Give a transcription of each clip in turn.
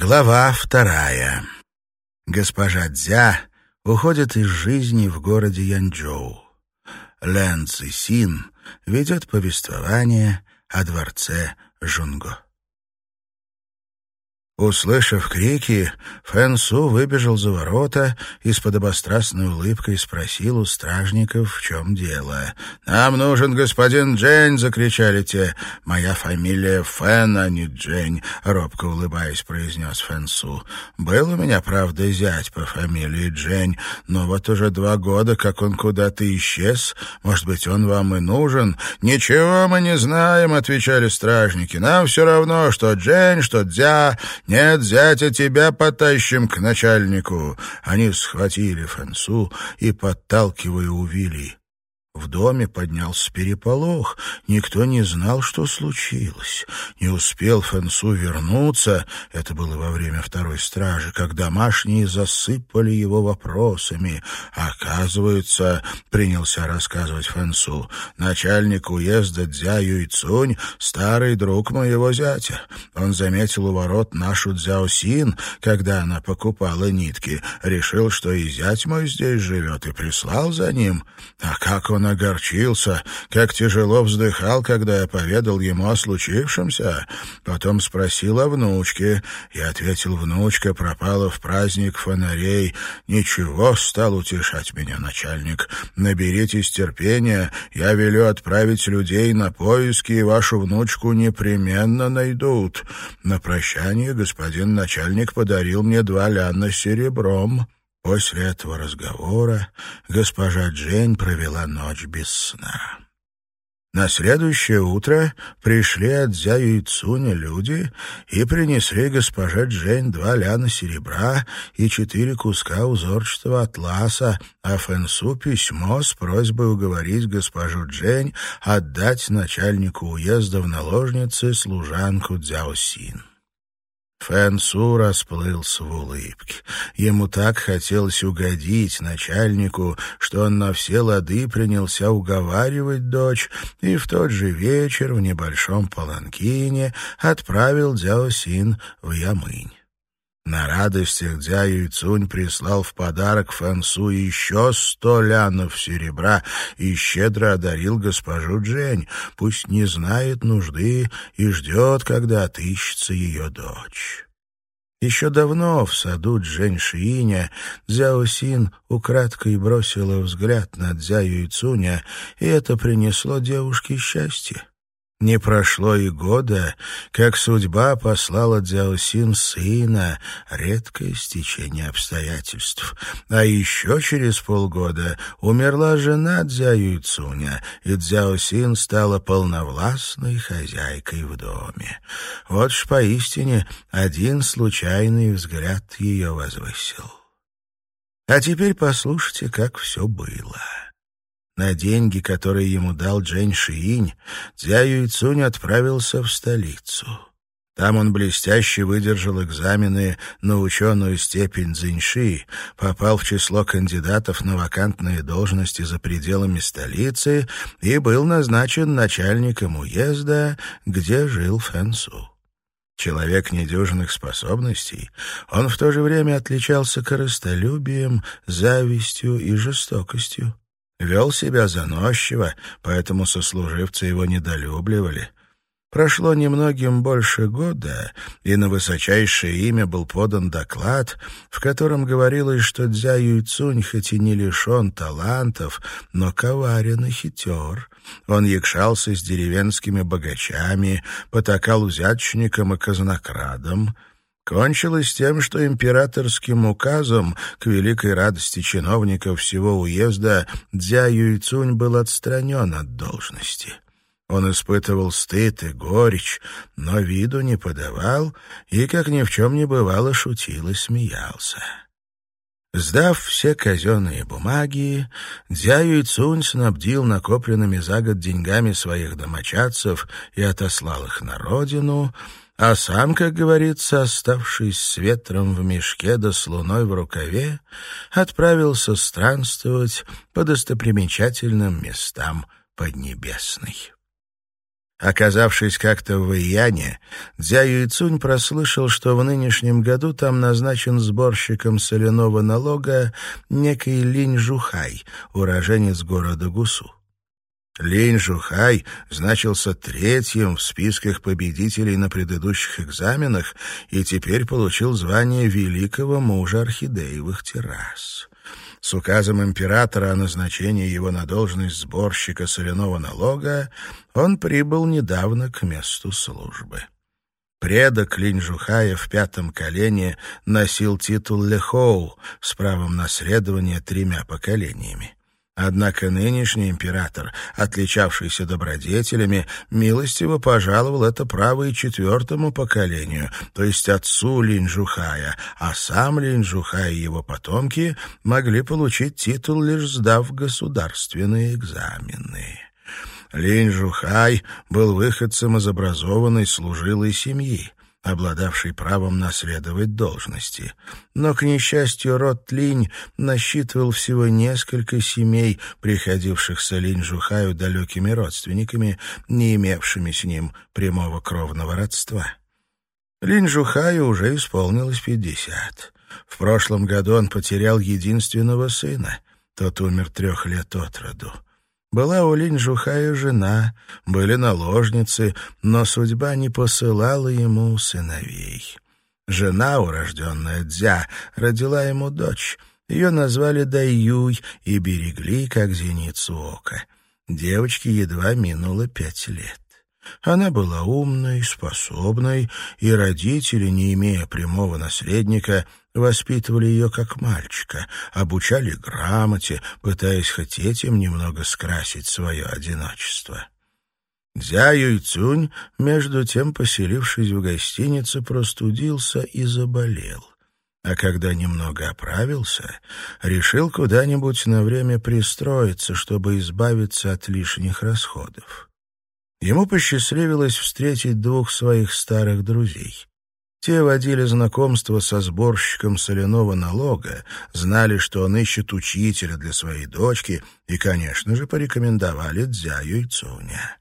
Глава вторая. Госпожа Дзя уходит из жизни в городе Янчжоу. Лэн Цисин ведет повествование о дворце Жунго. Услышав крики, Фэн Су выбежал за ворота и с подобострастной улыбкой спросил у стражников, в чем дело. «Нам нужен господин Джень!» — закричали те. «Моя фамилия Фэн, а не Джень», — робко улыбаясь, произнес Фэн Су. «Был у меня, правда, зять по фамилии Джень, но вот уже два года, как он куда-то исчез. Может быть, он вам и нужен?» «Ничего мы не знаем», — отвечали стражники. «Нам все равно, что Джень, что Дзя...» «Нет, зятя тебя потащим к начальнику!» Они схватили Фэнсу и, подталкивая, увели. В доме поднялся переполох. Никто не знал, что случилось. Не успел Фэнсу вернуться, это было во время второй стражи, как домашние засыпали его вопросами. Оказывается, принялся рассказывать Фэнсу, начальник уезда Дзя Юйцунь — старый друг моего зятя. Он заметил у ворот нашу Дзяосин, когда она покупала нитки, решил, что и зять мой здесь живет, и прислал за ним. А как он огорчился, как тяжело вздыхал, когда я поведал ему о случившемся. Потом спросил о внучке. Я ответил, внучка пропала в праздник фонарей. Ничего, стал утешать меня начальник. Наберитесь терпения, я велю отправить людей на поиски, и вашу внучку непременно найдут. На прощание господин начальник подарил мне два ляна серебром. После этого разговора госпожа Джейн провела ночь без сна. На следующее утро пришли от Зяю и Цуня люди и принесли госпоже Джейн два ляна серебра и четыре куска узорчатого атласа, а Фэнсу письмо с просьбой уговорить госпожу Джейн отдать начальнику уезда в наложницы служанку Дзяо Син. Фэнсу расплылся в улыбке. Ему так хотелось угодить начальнику, что он на все лады принялся уговаривать дочь и в тот же вечер в небольшом паланкине отправил Дзяо Син в Ямынь. На радостях Дзя Юйцунь прислал в подарок Фэнсу еще сто лянов серебра и щедро одарил госпожу Джень. Пусть не знает нужды и ждет, когда отыщется ее дочь. Еще давно в саду Джэньшииня Дзяо Син украдкой бросила взгляд на Дзя Юйцуня, и это принесло девушке счастье. Не прошло и года, как судьба послала Дзяосин сына, редкое стечение обстоятельств. А еще через полгода умерла жена Дзя Юйцуня, и Дзяосин стала полновластной хозяйкой в доме. Вот ж поистине один случайный взгляд ее возвысил. А теперь послушайте, как все было. На деньги, которые ему дал Джэнь Шиинь, Цзя Юйцунь отправился в столицу. Там он блестяще выдержал экзамены на ученую степень Цзиньши, попал в число кандидатов на вакантные должности за пределами столицы и был назначен начальником уезда, где жил Фэнсу. Человек недюжинных способностей, он в то же время отличался корыстолюбием, завистью и жестокостью. Вел себя заносчиво, поэтому сослуживцы его недолюбливали. Прошло немногим больше года, и на высочайшее имя был подан доклад, в котором говорилось, что Дзя Юйцунь хоть и не лишен талантов, но коварен и хитер. Он якшался с деревенскими богачами, потакал взятчикам и казнокрадам — Кончилось тем, что императорским указом, к великой радости чиновников всего уезда, Дзя Юйцунь был отстранен от должности. Он испытывал стыд и горечь, но виду не подавал и, как ни в чем не бывало, шутил и смеялся. Сдав все казенные бумаги, Дзя Юйцунь снабдил накопленными за год деньгами своих домочадцев и отослал их на родину — а сам, как говорится, оставшись с ветром в мешке да с луной в рукаве, отправился странствовать по достопримечательным местам Поднебесной. Оказавшись как-то в Ияне, Дзя Юйцунь прослышал, что в нынешнем году там назначен сборщиком соляного налога некий Линь Жухай, уроженец города Гусу. Линь Жухай значился третьим в списках победителей на предыдущих экзаменах и теперь получил звание великого мужа орхидеевых террас. С указом императора о назначении его на должность сборщика соляного налога он прибыл недавно к месту службы. Предок Линь-Жухая в пятом колене носил титул Лехоу с правом наследования тремя поколениями. Однако нынешний император, отличавшийся добродетелями, милостиво пожаловал это право и четвертому поколению, то есть отцу Линджухая, а сам Линджухай и его потомки могли получить титул, лишь сдав государственные экзамены. Линь-Жухай был выходцем из образованной служилой семьи обладавший правом наследовать должности. Но, к несчастью, род Линь насчитывал всего несколько семей, приходившихся Линь-Жухаю далекими родственниками, не имевшими с ним прямого кровного родства. Линь-Жухаю уже исполнилось пятьдесят. В прошлом году он потерял единственного сына. Тот умер трех лет от роду. Была у Линь-Жухая жена, были наложницы, но судьба не посылала ему сыновей. Жена, урожденная Дзя, родила ему дочь. Ее назвали Даюй и берегли, как зеницу ока. Девочке едва минуло пять лет. Она была умной, способной, и родители, не имея прямого наследника, воспитывали ее как мальчика, обучали грамоте, пытаясь хоть этим немного скрасить свое одиночество. Дзя Юйцунь, между тем, поселившись в гостинице, простудился и заболел. А когда немного оправился, решил куда-нибудь на время пристроиться, чтобы избавиться от лишних расходов. Ему посчастливилось встретить двух своих старых друзей. Те водили знакомство со сборщиком соляного налога, знали, что он ищет учителя для своей дочки и, конечно же, порекомендовали Дзяю и Цуня.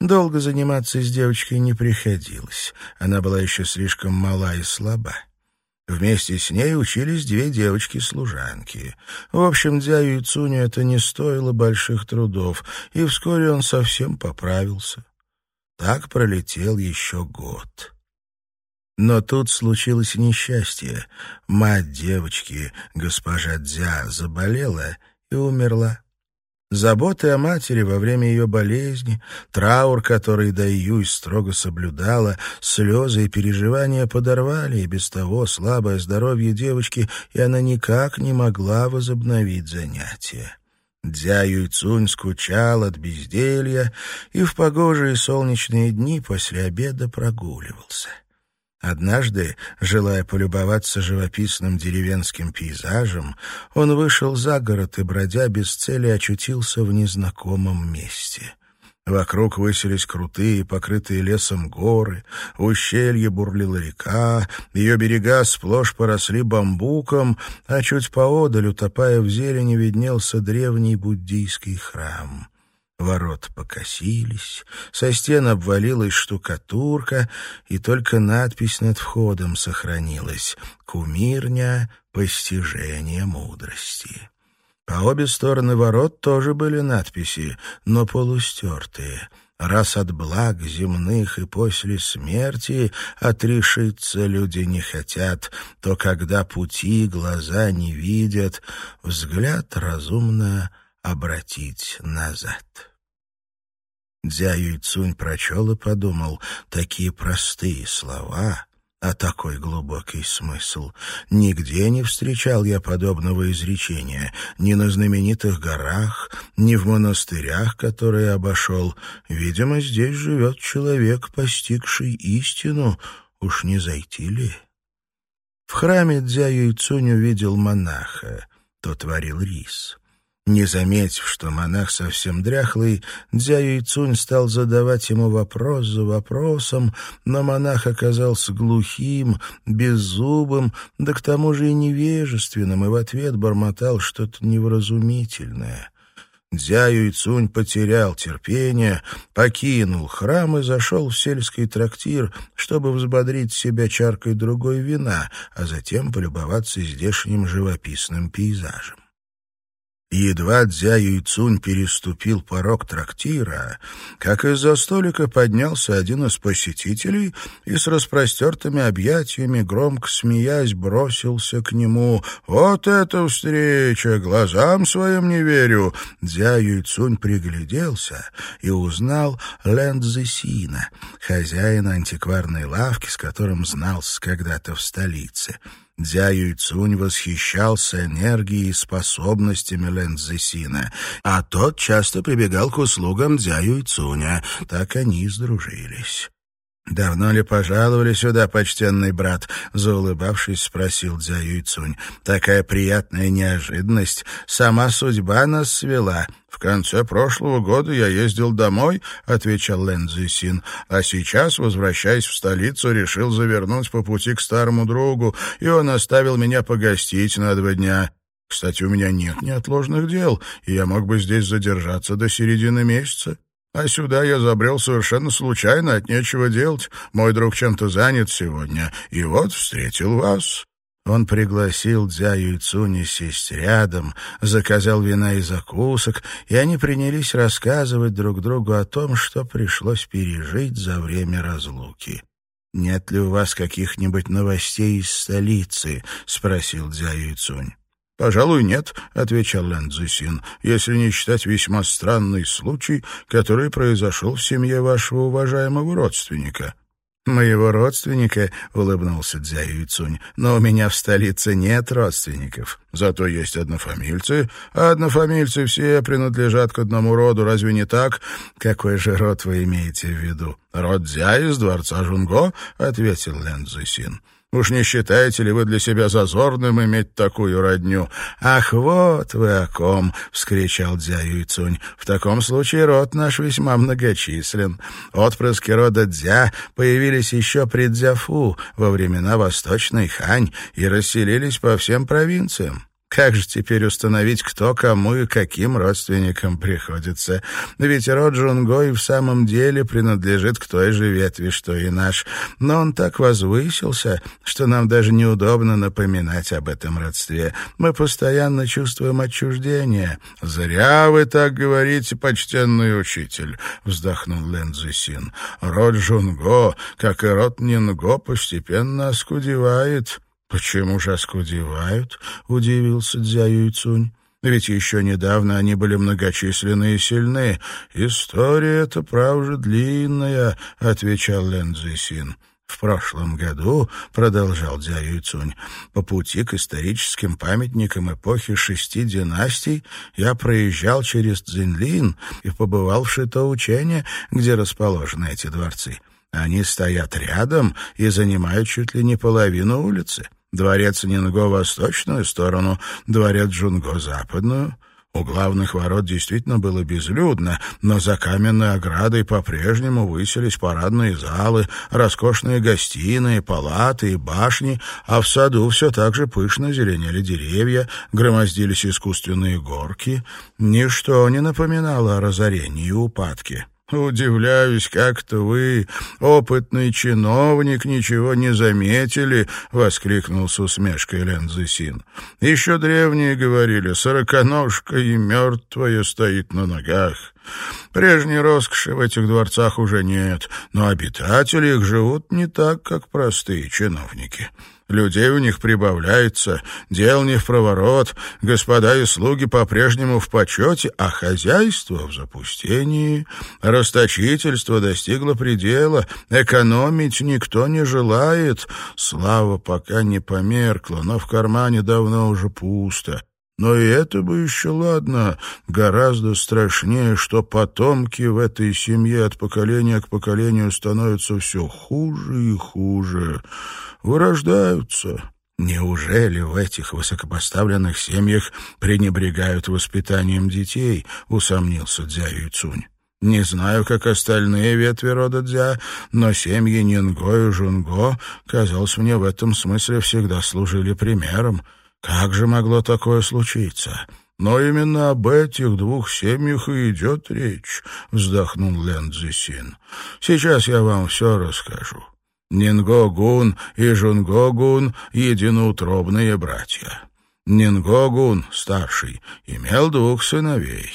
Долго заниматься с девочкой не приходилось. Она была еще слишком мала и слаба. Вместе с ней учились две девочки-служанки. В общем, дядю Цуню это не стоило больших трудов, и вскоре он совсем поправился. Так пролетел еще год. Но тут случилось несчастье. Мать девочки, госпожа Дзя, заболела и умерла. Заботы о матери во время ее болезни, траур, который Даюй строго соблюдала, слезы и переживания подорвали и без того слабое здоровье девочки, и она никак не могла возобновить занятия. Дзя Юйцунь скучал от безделья и в погожие солнечные дни после обеда прогуливался. Однажды, желая полюбоваться живописным деревенским пейзажем, он вышел за город и, бродя без цели, очутился в незнакомом месте. Вокруг высились крутые, покрытые лесом горы, в ущелье бурлила река, ее берега сплошь поросли бамбуком, а чуть поодаль, утопая в зелени, виднелся древний буддийский храм. Ворот покосились, со стен обвалилась штукатурка, и только надпись над входом сохранилась «Кумирня. Постижение мудрости». По обе стороны ворот тоже были надписи, но полустертые. Раз от благ земных и после смерти отрешиться люди не хотят, то когда пути глаза не видят, взгляд разумно обратить назад. Дзя Юйцунь прочел и подумал, такие простые слова, а такой глубокий смысл. Нигде не встречал я подобного изречения, ни на знаменитых горах, ни в монастырях, которые обошел. Видимо, здесь живет человек, постигший истину, уж не зайти ли? В храме Дзя Юйцунь увидел монаха, тот варил рис. Не заметив, что монах совсем дряхлый, Дзя Юйцунь стал задавать ему вопрос за вопросом, но монах оказался глухим, беззубым, да к тому же и невежественным, и в ответ бормотал что-то невразумительное. Дзяю и Цунь потерял терпение, покинул храм и зашел в сельский трактир, чтобы взбодрить себя чаркой другой вина, а затем полюбоваться здешним живописным пейзажем. Едва Дзя Юйцунь переступил порог трактира, как из-за столика поднялся один из посетителей и с распростертыми объятиями, громко смеясь, бросился к нему. «Вот это встреча! Глазам своим не верю!» Дзя Юйцунь пригляделся и узнал Лэн Цзэсина, хозяина антикварной лавки, с которым знался когда-то в столице. Дзя Юйцунь восхищался энергией и способностями Лэн Цзэсина, а тот часто прибегал к услугам Дзя Юйцуня. Так они и сдружились. «Давно ли пожаловали сюда, почтенный брат?» — заулыбавшись, спросил Дзя Юйцунь. «Такая приятная неожиданность. Сама судьба нас свела». «В конце прошлого года я ездил домой», — отвечал Лэн Цзисин. «А сейчас, возвращаясь в столицу, решил завернуть по пути к старому другу, и он оставил меня погостить на два дня». Кстати, у меня нет неотложных дел, и я мог бы здесь задержаться до середины месяца. А сюда я забрел совершенно случайно, от нечего делать. Мой друг чем-то занят сегодня, и вот встретил вас». Он пригласил Дзяю и Цуни сесть рядом, заказал вина и закусок, и они принялись рассказывать друг другу о том, что пришлось пережить за время разлуки. «Нет ли у вас каких-нибудь новостей из столицы?» — спросил Дзяю и Цунь. «Пожалуй, нет», — отвечал Лэн Цзисин, «если не считать весьма странный случай, который произошел в семье вашего уважаемого родственника». «Моего родственника?» — улыбнулся Дзя Юйцунь. «Но у меня в столице нет родственников. Зато есть однофамильцы, а однофамильцы все принадлежат к одному роду, разве не так? Какой же род вы имеете в виду?» «Род Дзя из дворца Жунго», — ответил Лэн Цзисин. Уж не считаете ли вы для себя зазорным иметь такую родню? Ах, вот вы о ком, вскричал Дзя Юйцунь. В таком случае род наш весьма многочислен. Отпрыски рода Дзя появились еще при Дзяфу во времена Восточной Хань и расселились по всем провинциям. Как же теперь установить, кто кому и каким родственникам приходится? Ведь род Джунгой в самом деле принадлежит к той же ветви, что и наш. Но он так возвысился, что нам даже неудобно напоминать об этом родстве. Мы постоянно чувствуем отчуждение. «Зря вы так говорите, почтенный учитель», — вздохнул Лэн Цзисин. «Род Джунго, как и род Нинго, постепенно оскудевает». «Почему же оскудевают?» — удивился Дзя Юйцунь. «Ведь еще недавно они были многочисленны и сильны. История эта, правда, длинная», — отвечал Лэн Цзисин. В прошлом году, — продолжал Дзя Юйцунь, — по пути к историческим памятникам эпохи шести династий я проезжал через Цзиньлин и побывал в Шитоучене, где расположены эти дворцы. Они стоят рядом и занимают чуть ли не половину улицы. Дворец Нинго — восточную сторону, дворец Джунго — западную. У главных ворот действительно было безлюдно, но за каменной оградой по-прежнему высились парадные залы, роскошные гостиные, палаты и башни, а в саду все так же пышно зеленели деревья, громоздились искусственные горки. Ничто не напоминало о разорении и упадке. «Удивляюсь, как-то вы, опытный чиновник, ничего не заметили», — воскликнул с усмешкой Лензесин. «Еще древние говорили, сороконожка и мертвая стоит на ногах». Прежней роскоши в этих дворцах уже нет, но обитатели их живут не так, как простые чиновники. Людей у них прибавляется, дел не в проворот, господа и слуги по-прежнему в почете, а хозяйство в запустении. Расточительство достигло предела, экономить никто не желает. Слава пока не померкла, но в кармане давно уже пусто. Но и это бы еще ладно. Гораздо страшнее, что потомки в этой семье от поколения к поколению становятся все хуже и хуже. Вырождаются. Неужели в этих высокопоставленных семьях пренебрегают воспитанием детей? Усомнился Дзя Юйцунь. Не знаю, как остальные ветви рода Дзя, но семьи Нинго и Жунго, казалось мне, в этом смысле всегда служили примером. Как же могло такое случиться? Но именно об этих двух семьях и идет речь, — вздохнул Лен Цзисин. Сейчас я вам все расскажу. Нингогун и Жунгогун — единоутробные братья. Нингогун, старший, имел двух сыновей.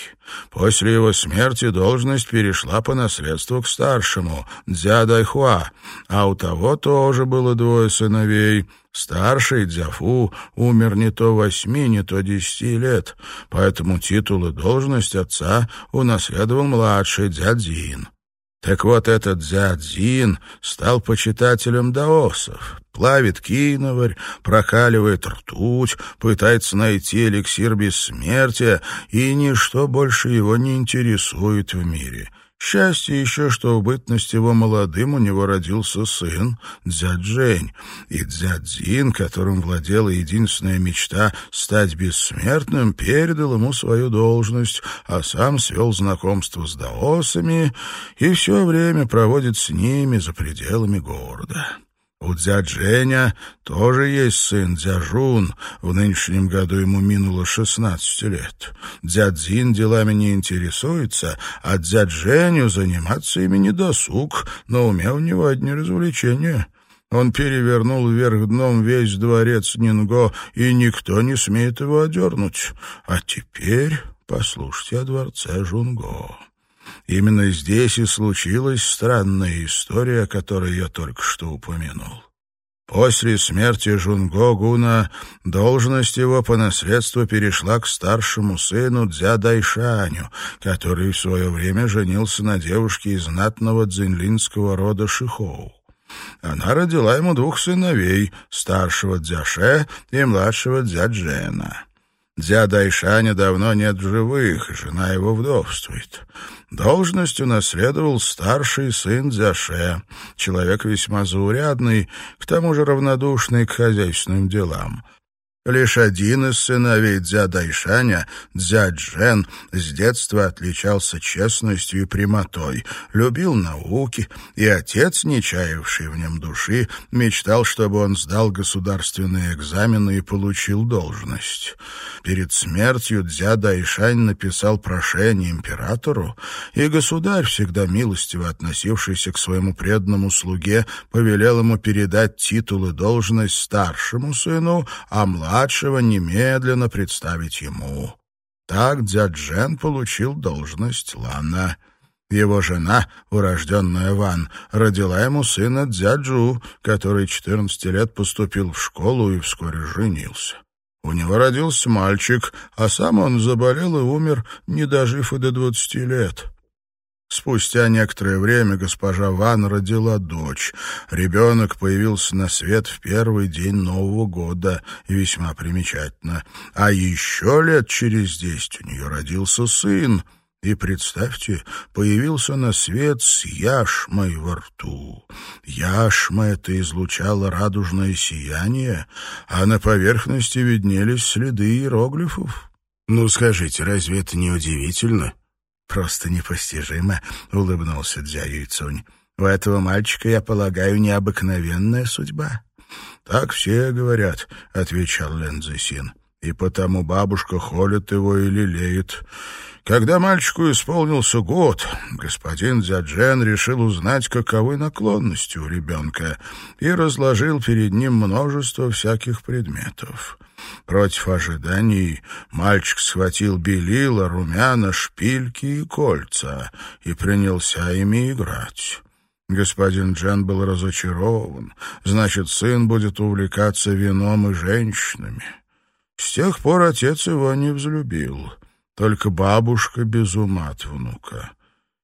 После его смерти должность перешла по наследству к старшему, Дзя Дайхуа, а у того тоже было двое сыновей. Старший Дзяфу умер не то восьми, не то десяти лет, поэтому титул и должность отца унаследовал младший Дзядзин. Так вот этот Дзядзин стал почитателем даосов, плавит киноварь, прокаливает ртуть, пытается найти эликсир бессмертия, и ничто больше его не интересует в мире — Счастье еще, что в бытность его молодым у него родился сын Дзяджень, и Дзядзин, которым владела единственная мечта стать бессмертным, передал ему свою должность, а сам свел знакомство с даосами и все время проводит с ними за пределами города. У Дзядженя тоже есть сын Дзяжун. В нынешнем году ему минуло шестнадцать лет. Дзядзин делами не интересуется, а Дзядженю заниматься ими не досуг. На уме у него одни развлечения. Он перевернул вверх дном весь дворец Нинго, и никто не смеет его одернуть. А теперь послушайте о дворце Жунго. Именно здесь и случилась странная история, о которой я только что упомянул. После смерти Жунго Гуна должность его по наследству перешла к старшему сыну Дзя Дайшаню, который в свое время женился на девушке из знатного дзинлинского рода Шихоу. Она родила ему двух сыновей, старшего Дзяше и младшего Дзяджена. Дзя Дайшаня давно нет в живых, жена его вдовствует. Должность унаследовал старший сын Дзяше, человек весьма заурядный, к тому же равнодушный к хозяйственным делам. Лишь один из сыновей Дзя Дайшаня, Дзя Джен, с детства отличался честностью и прямотой, любил науки, и отец, не чаявший в нем души, мечтал, чтобы он сдал государственные экзамены и получил должность. Перед смертью Дзя Дайшань написал прошение императору, и государь, всегда милостиво относившийся к своему преданному слуге, повелел ему передать титул и должность старшему сыну, а младшему младшего немедленно представить ему. Так Дзяджен получил должность Лана. Его жена, урожденная Ван, родила ему сына Дзяджу, который 14 лет поступил в школу и вскоре женился. У него родился мальчик, а сам он заболел и умер, не дожив и до двадцати лет. Спустя некоторое время госпожа Ван родила дочь. Ребенок появился на свет в первый день Нового года, весьма примечательно. А еще лет через десять у нее родился сын. И, представьте, появился на свет с яшмой во рту. Яшма это излучала радужное сияние, а на поверхности виднелись следы иероглифов. Ну, скажите, разве это не удивительно? «Просто непостижимо», — улыбнулся Дзя Юйцунь. «У этого мальчика, я полагаю, необыкновенная судьба». «Так все говорят», — отвечал Лэн Цзисин. «И потому бабушка холит его и лелеет». Когда мальчику исполнился год, господин Дзяджен решил узнать, каковы наклонности у ребенка, и разложил перед ним множество всяких предметов. Против ожиданий мальчик схватил белила, румяна, шпильки и кольца и принялся ими играть. Господин Джен был разочарован. Значит, сын будет увлекаться вином и женщинами. С тех пор отец его не взлюбил. Только бабушка без ума от внука.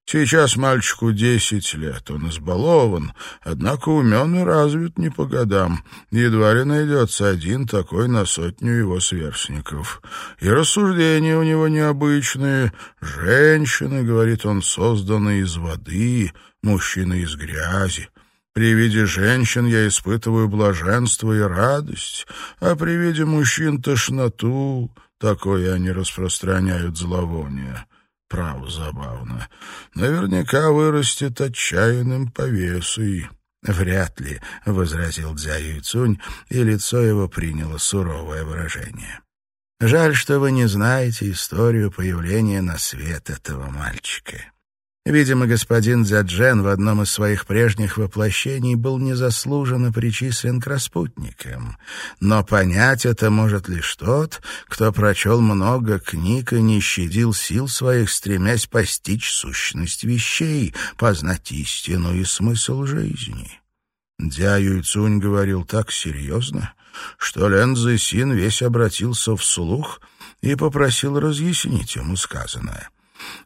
Сейчас мальчику десять лет, он избалован, однако умен и развит не по годам. Едва ли найдется один такой на сотню его сверстников. И рассуждения у него необычные. Женщины, говорит он, созданы из воды, мужчины из грязи. При виде женщин я испытываю блаженство и радость, а при виде мужчин — тошноту. Такое они распространяют зловоние. Право забавно. Наверняка вырастет отчаянным повесой. «Вряд ли», — возразил Дзя Юйцунь, и лицо его приняло суровое выражение. Жаль, что вы не знаете историю появления на свет этого мальчика. Видимо, господин Дзяджен в одном из своих прежних воплощений был незаслуженно причислен к распутникам. Но понять это может лишь тот, кто прочел много книг и не щадил сил своих, стремясь постичь сущность вещей, познать истину и смысл жизни. Дя Юйцунь говорил так серьезно, что Лен Цзэсин весь обратился вслух и попросил разъяснить ему сказанное —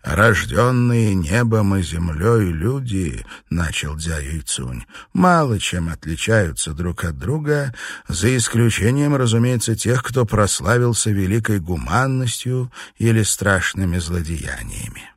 «Рожденные небом и землей люди, — начал Дзя Юйцунь, — мало чем отличаются друг от друга, за исключением, разумеется, тех, кто прославился великой гуманностью или страшными злодеяниями.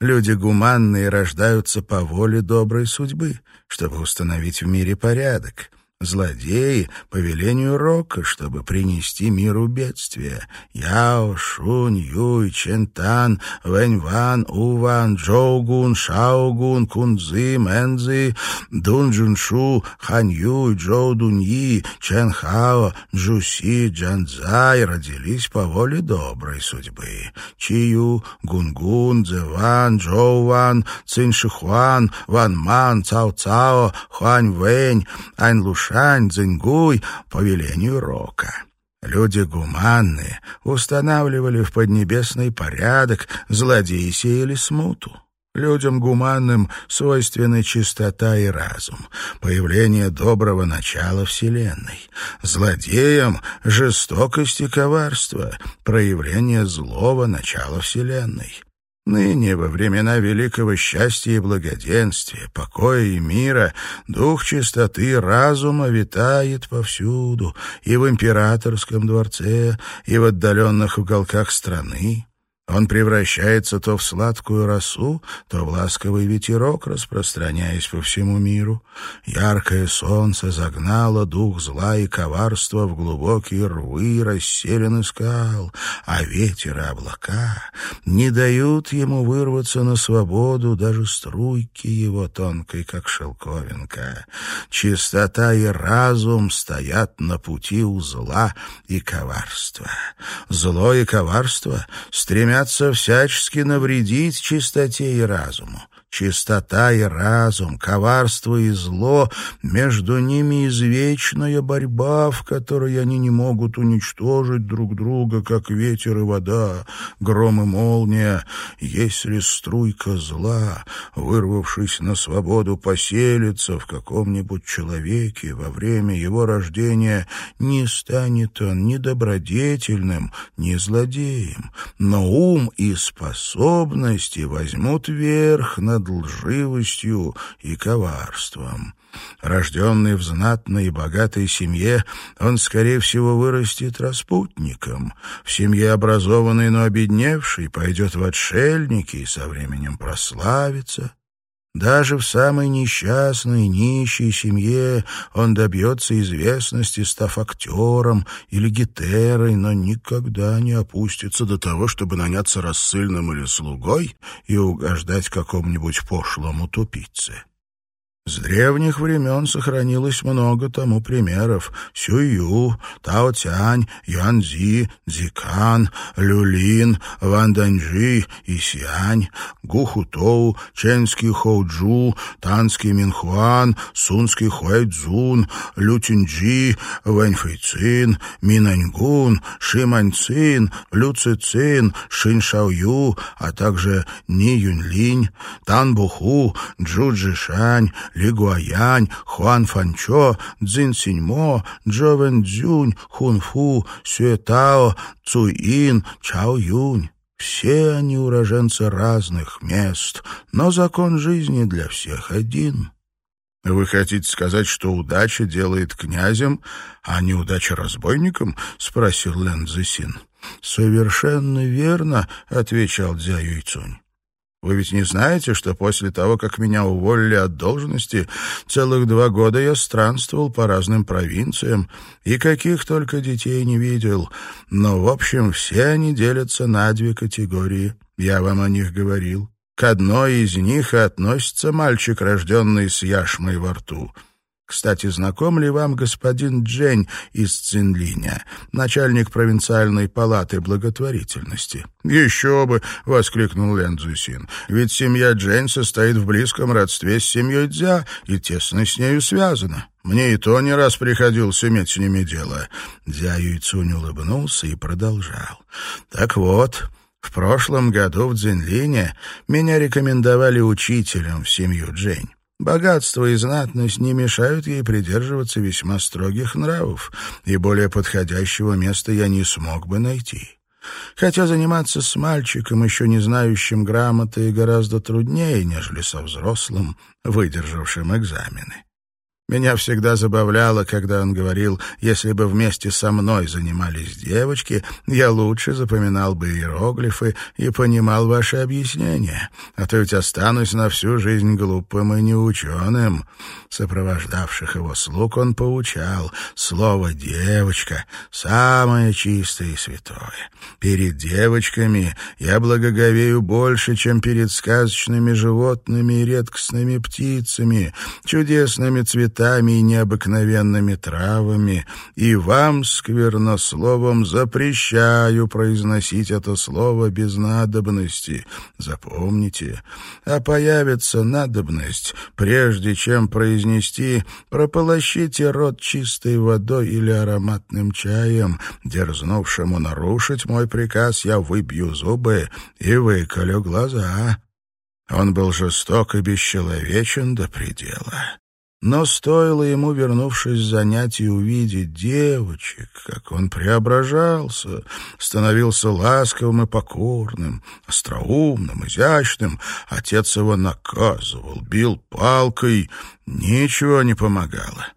Люди гуманные рождаются по воле доброй судьбы, чтобы установить в мире порядок — Злодеи по велению Рока, чтобы принести миру бедствие. Яо, Шунь, Юй, Чэн Тан, Вэньван, У-ван, Чжоу-гун, Шао-гун, Кун-цзы, Мэн-цзы, Дун Чжуншу, Хань Юй, Чжоу Дуньи, Чэн Хао, Чжу Си, Чжан Цзай родились по воле доброй судьбы. Чи Ю, Гунгун, Цзе-ван, Чжоу-ван, Цинь Шихуан, Ван Ман, Цао Цао, Хуань Вэнь, Ань Луша, Шань, Цзиньгуй по велению Рока. Люди гуманные устанавливали в поднебесный порядок, злодеи сеяли смуту. Людям гуманным свойственны чистота и разум, появление доброго начала Вселенной. Злодеям — жестокость и коварство, проявление злого начала Вселенной. Ныне, во времена великого счастья и благоденствия, покоя и мира, дух чистоты разума витает повсюду, и в императорском дворце, и в отдаленных уголках страны. Он превращается то в сладкую росу, то в ласковый ветерок, распространяясь по всему миру. Яркое солнце загнало дух зла и коварства в глубокие рвы расселены скал, а ветер и облака не дают ему вырваться на свободу даже струйки его тонкой, как шелковинка. Чистота и разум стоят на пути у зла и коварства. Зло и коварство стремятся стремятся всячески навредить чистоте и разуму. Чистота и разум, коварство и зло, между ними извечная борьба, в которой они не могут уничтожить друг друга, как ветер и вода, гром и молния. Если струйка зла, вырвавшись на свободу, поселится в каком-нибудь человеке во время его рождения, не станет он ни добродетельным, ни злодеем, но ум и способности возьмут верх над над лживостью и коварством. Рожденный в знатной и богатой семье, он, скорее всего, вырастет распутником. В семье образованной, но обедневшей, пойдет в отшельники и со временем прославится. Даже в самой несчастной, нищей семье он добьется известности, став актером или гитерой, но никогда не опустится до того, чтобы наняться рассыльным или слугой и угождать какому-нибудь пошлому тупице. С древних времен сохранилось много тому примеров. Сюю, Тао Цянь, Юанзи, Дзикан, Люлин, Ванданьжи, Исянь, Гухутоу, Ченский Хоуджу, Танский Минхуан, Сунский Хуайцзун, Лютинджи, Ваньфэйцин, Минаньгун, Шиманьцин, Люцицин, Шиншаою, а также Ни Юньлинь, Танбуху, Джуджишань, ли Гуаянь, Хуан Фанчо, Цзин Синьмо, Джо Вэн Цзюнь, Хун Фу, Сюэтао, Цуин, Чао Юнь. Все они уроженцы разных мест, но закон жизни для всех один. «Вы хотите сказать, что удача делает князем, а не удача разбойником?» — спросил Лэн Цзисин. «Совершенно верно», — отвечал Дзя Юйцунь. Вы ведь не знаете, что после того, как меня уволили от должности, целых два года я странствовал по разным провинциям и каких только детей не видел. Но, в общем, все они делятся на две категории. Я вам о них говорил. К одной из них относится мальчик, рожденный с яшмой во рту. Кстати, знаком ли вам господин Джень из Цинлиня, начальник провинциальной палаты благотворительности?» «Еще бы!» — воскликнул Лен Цзюсин. «Ведь семья Джень состоит в близком родстве с семьей Дзя и тесно с нею связана. Мне и то не раз приходилось иметь с ними дело». Дзя Юйцунь улыбнулся и продолжал. «Так вот...» В прошлом году в Дзинлине меня рекомендовали учителем в семью Джень. Богатство и знатность не мешают ей придерживаться весьма строгих нравов, и более подходящего места я не смог бы найти. Хотя заниматься с мальчиком, еще не знающим грамоты, гораздо труднее, нежели со взрослым, выдержавшим экзамены. Меня всегда забавляло, когда он говорил, если бы вместе со мной занимались девочки, я лучше запоминал бы иероглифы и понимал ваши объяснения, а то ведь останусь на всю жизнь глупым и неученым. Сопровождавших его слуг он поучал. Слово «девочка» — самое чистое и святое. Перед девочками я благоговею больше, чем перед сказочными животными и редкостными птицами, чудесными цветами, цветами и необыкновенными травами, и вам, сквернословом, запрещаю произносить это слово без надобности. Запомните, а появится надобность, прежде чем произнести, прополощите рот чистой водой или ароматным чаем. Дерзнувшему нарушить мой приказ, я выбью зубы и выколю глаза». Он был жесток и бесчеловечен до предела. Но стоило ему, вернувшись с занятий, увидеть девочек, как он преображался, становился ласковым и покорным, остроумным, изящным. Отец его наказывал, бил палкой, ничего не помогало.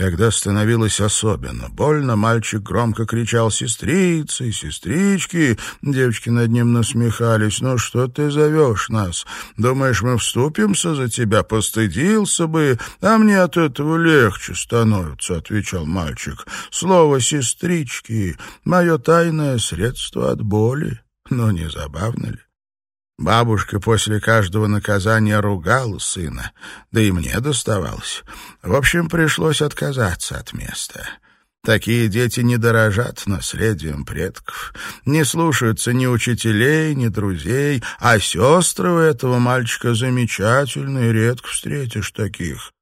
Когда становилось особенно больно, мальчик громко кричал «Сестрицы! Сестрички!» Девочки над ним насмехались. «Ну что ты зовешь нас? Думаешь, мы вступимся за тебя? Постыдился бы, а мне от этого легче становится», — отвечал мальчик. «Слово «сестрички» — мое тайное средство от боли. Но не забавно ли?» Бабушка после каждого наказания ругала сына, да и мне доставалось. В общем, пришлось отказаться от места. Такие дети не дорожат наследием предков, не слушаются ни учителей, ни друзей, а сестры у этого мальчика замечательные, редко встретишь таких.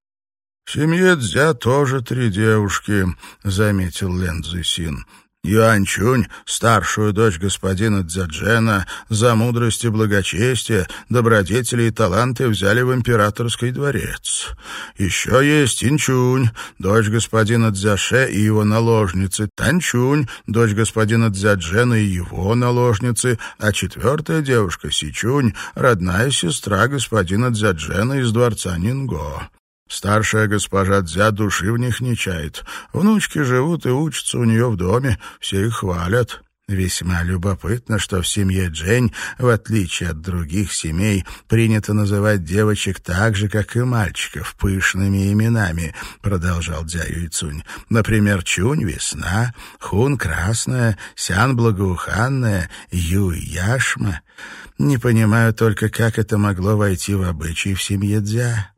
«В семье Дзя тоже три девушки», — заметил Лен Цзисин. Юанчунь, старшую дочь господина Дзяджена, за мудрость и благочестие, добродетели и таланты взяли в императорский дворец. Еще есть Инчунь, дочь господина Дзяше и его наложницы, Танчунь, дочь господина Дзяджена и его наложницы, а четвертая девушка Сичунь, родная сестра господина Дзяджена из дворца Нинго. Старшая госпожа Дзя души в них не чает. Внучки живут и учатся у нее в доме, все их хвалят. Весьма любопытно, что в семье Джень, в отличие от других семей, принято называть девочек так же, как и мальчиков, пышными именами, продолжал Дзя Юйцунь. Например, Чунь — весна, Хун — красная, Сян — благоуханная, Юй — яшма. Не понимаю только, как это могло войти в обычай в семье Дзя.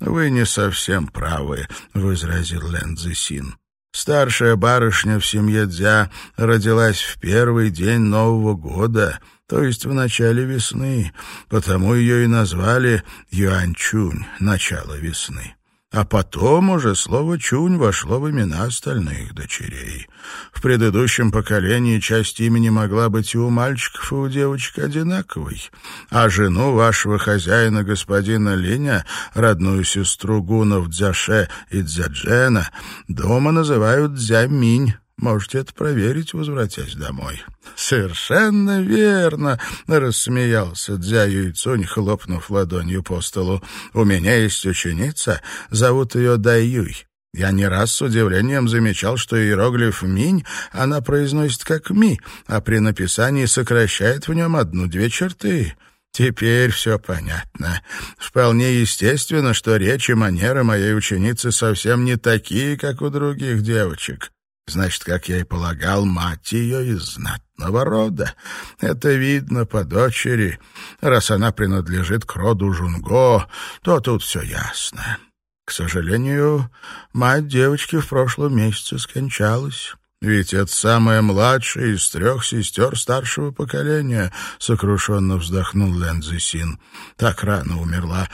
«Вы не совсем правы», — возразил Лэн Цзисин. «Старшая барышня в семье Дзя родилась в первый день Нового года, то есть в начале весны, потому ее и назвали Юанчунь, начало весны. А потом уже слово «чунь» вошло в имена остальных дочерей. В предыдущем поколении часть имени могла быть и у мальчиков, и у девочек одинаковой. А жену вашего хозяина, господина Линя, родную сестру гунов Дзяше и Дзяджена, дома называют Дзяминь. Можете это проверить, возвратясь домой. Совершенно верно, рассмеялся Дзя Юйцунь, хлопнув ладонью по столу. У меня есть ученица, зовут ее Даюй. Я не раз с удивлением замечал, что иероглиф «минь» она произносит как «ми», а при написании сокращает в нем одну-две черты. Теперь все понятно. Вполне естественно, что речь и манера моей ученицы совсем не такие, как у других девочек. Значит, как я и полагал, мать ее из знатного рода. Это видно по дочери. Раз она принадлежит к роду Жунго, то тут все ясно. К сожалению, мать девочки в прошлом месяце скончалась. Ведь это самая младшая из трех сестер старшего поколения, — сокрушенно вздохнул Лэндзи Син. Так рано умерла.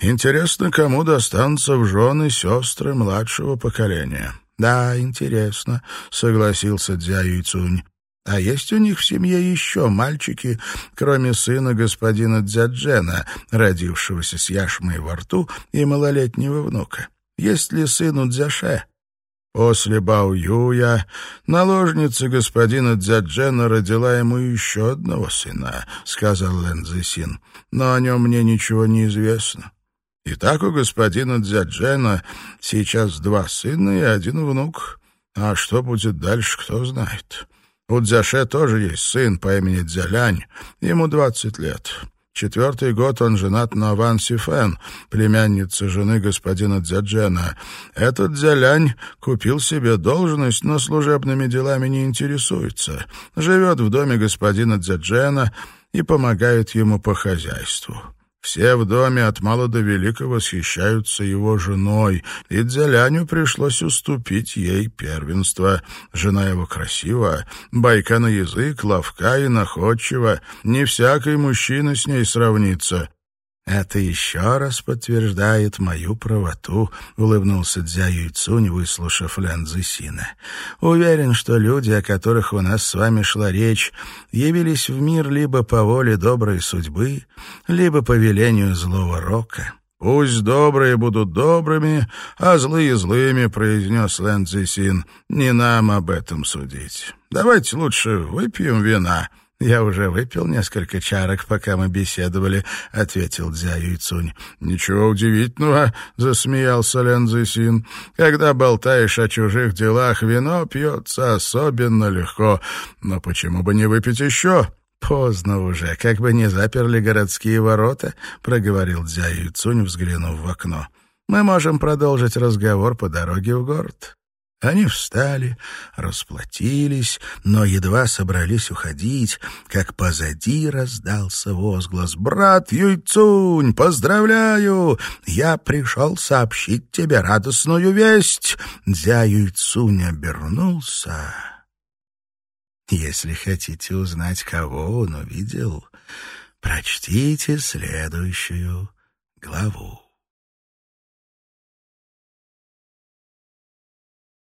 Интересно, кому достанутся в жены сестры младшего поколения. — Да, интересно, — согласился Дзя Юйцунь. А есть у них в семье еще мальчики, кроме сына господина Дзяджена, родившегося с яшмой во рту, и малолетнего внука? Есть ли сын у Дзяше? После Бао-Юя наложница господина Дзяджена родила ему еще одного сына, — сказал Лэн Цзисин, — но о нем мне ничего не известно. И так у господина Дзяджена сейчас два сына и один внук. А что будет дальше, кто знает. У Дзяше тоже есть сын по имени Дзялянь, ему двадцать лет. Четвертый год он женат на Ван Сифен, племяннице жены господина Дзяджена. Этот Дзялянь купил себе должность, но служебными делами не интересуется. Живет в доме господина Дзяджена и помогает ему по хозяйству. Все в доме от мала до велика восхищаются его женой, и Дзяляню пришлось уступить ей первенство. Жена его красива, байка на язык, ловка и находчива, не всякий мужчина с ней сравнится. «Это еще раз подтверждает мою правоту», — улыбнулся Дзя Юйцунь, выслушав Лян Цзисина. «Уверен, что люди, о которых у нас с вами шла речь, явились в мир либо по воле доброй судьбы, либо по велению злого рока». «Пусть добрые будут добрыми, а злые злыми», — произнес Лэн Цзисин. «Не нам об этом судить. Давайте лучше выпьем вина». «Я уже выпил несколько чарок, пока мы беседовали», — ответил Дзя Юйцунь. «Ничего удивительного», — засмеялся Лен Зисин. «Когда болтаешь о чужих делах, вино пьется особенно легко. Но почему бы не выпить еще?» «Поздно уже, как бы не заперли городские ворота», — проговорил Дзя Юйцунь, взглянув в окно. «Мы можем продолжить разговор по дороге в город». Они встали, расплатились, но едва собрались уходить, как позади раздался возглас. «Брат Юйцунь, поздравляю! Я пришел сообщить тебе радостную весть!» Дзя Юйцунь обернулся. Если хотите узнать, кого он увидел, прочтите следующую главу.